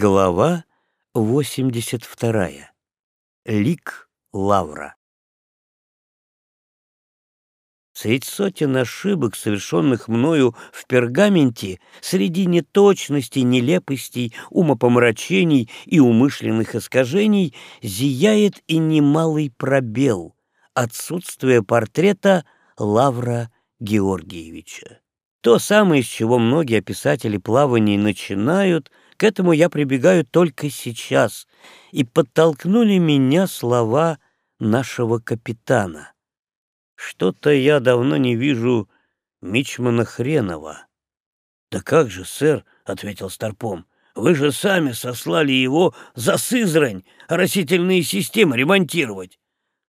Глава 82. Лик Лавра. Средь сотен ошибок, совершенных мною в пергаменте, среди неточностей, нелепостей, умопомрачений и умышленных искажений, зияет и немалый пробел — отсутствие портрета Лавра Георгиевича. То самое, с чего многие писатели плаваний начинают — к этому я прибегаю только сейчас, и подтолкнули меня слова нашего капитана. Что-то я давно не вижу Мичмана Хренова. — Да как же, сэр, — ответил Старпом, — вы же сами сослали его за Сызрань растительные системы ремонтировать.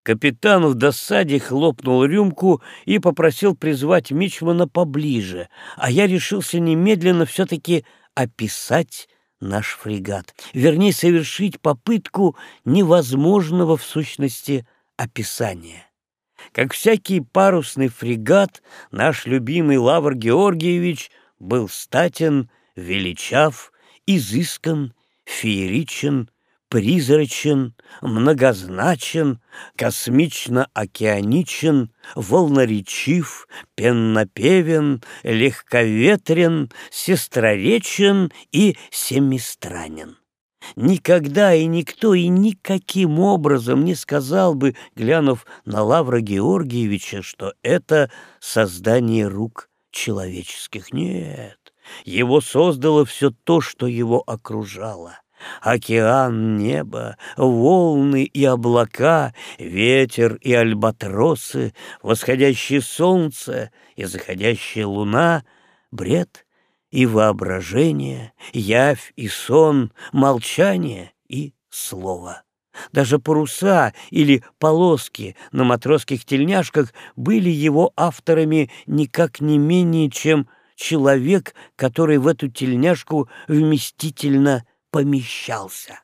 Капитан в досаде хлопнул рюмку и попросил призвать Мичмана поближе, а я решился немедленно все-таки описать наш фрегат, вернее, совершить попытку невозможного в сущности описания. Как всякий парусный фрегат, наш любимый Лавр Георгиевич был статен, величав, изыскан, фееричен, призрачен, многозначен, космично-океаничен, волноречив, пеннопевен, легковетрен, сестроречен и семистранен. Никогда и никто и никаким образом не сказал бы, глянув на Лавра Георгиевича, что это создание рук человеческих. Нет, его создало все то, что его окружало. Океан, небо, волны и облака, ветер и альбатросы, восходящее солнце и заходящая луна, бред и воображение, явь и сон, молчание и слово. Даже паруса или полоски на матросских тельняшках были его авторами никак не менее, чем человек, который в эту тельняшку вместительно помещался.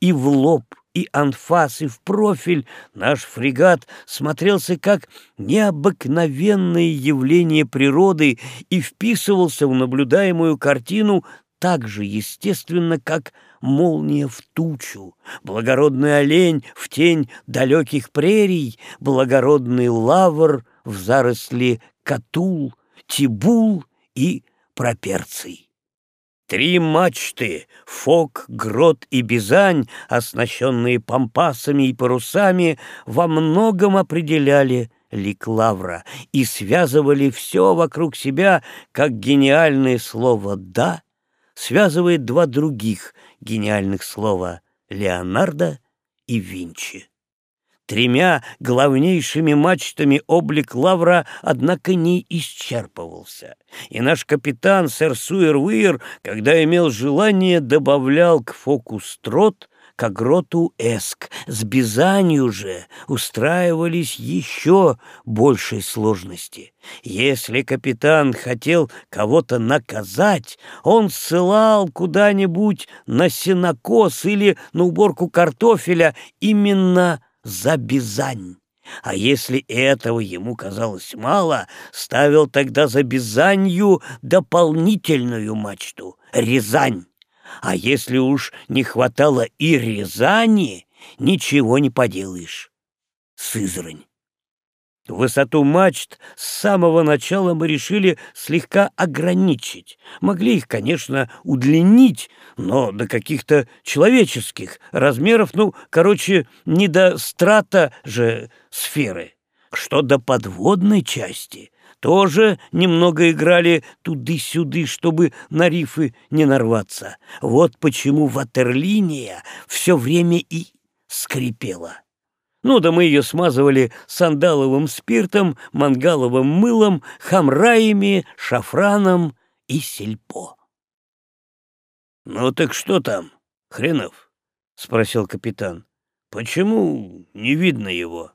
И в лоб, и анфас, и в профиль наш фрегат смотрелся как необыкновенное явление природы и вписывался в наблюдаемую картину так же естественно, как молния в тучу, благородный олень в тень далеких прерий, благородный лавр в заросли катул, тибул и проперций. Три мачты — Фок, Грот и Бизань, оснащенные пампасами и парусами, во многом определяли лик Лавра и связывали все вокруг себя, как гениальное слово «да» связывает два других гениальных слова «Леонардо» и «Винчи». Тремя главнейшими мачтами облик Лавра, однако, не исчерпывался. И наш капитан, сэр Суэр когда имел желание, добавлял к фокус трот, к гроту эск. С Бизанью же устраивались еще большей сложности. Если капитан хотел кого-то наказать, он ссылал куда-нибудь на сенокос или на уборку картофеля именно за Бизань. А если этого ему казалось мало, ставил тогда за Бизанью дополнительную мачту — Рязань. А если уж не хватало и Рязани, ничего не поделаешь. Сызрань. Высоту мачт с самого начала мы решили слегка ограничить. Могли их, конечно, удлинить, но до каких-то человеческих размеров, ну, короче, не до страта же сферы. Что до подводной части, тоже немного играли туды-сюды, чтобы на рифы не нарваться. Вот почему ватерлиния все время и скрипела. Ну да мы ее смазывали сандаловым спиртом, мангаловым мылом, хамраями, шафраном и сельпо. «Ну так что там, Хренов?» — спросил капитан. «Почему не видно его?»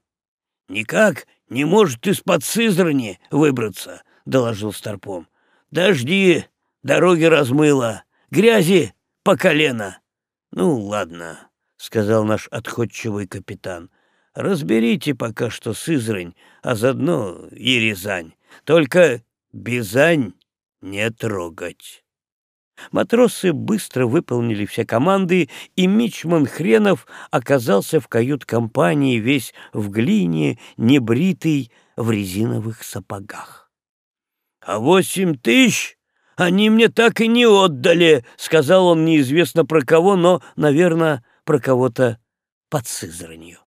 «Никак не может из-под Сызрани выбраться», — доложил Старпом. «Дожди, дороги размыло, грязи по колено». «Ну, ладно», — сказал наш отходчивый капитан. Разберите пока что Сызрань, а заодно и Рязань. Только Бизань не трогать. Матросы быстро выполнили все команды, и Мичман Хренов оказался в кают-компании весь в глине, небритый, в резиновых сапогах. — А восемь тысяч они мне так и не отдали, — сказал он неизвестно про кого, но, наверное, про кого-то под Сызранью.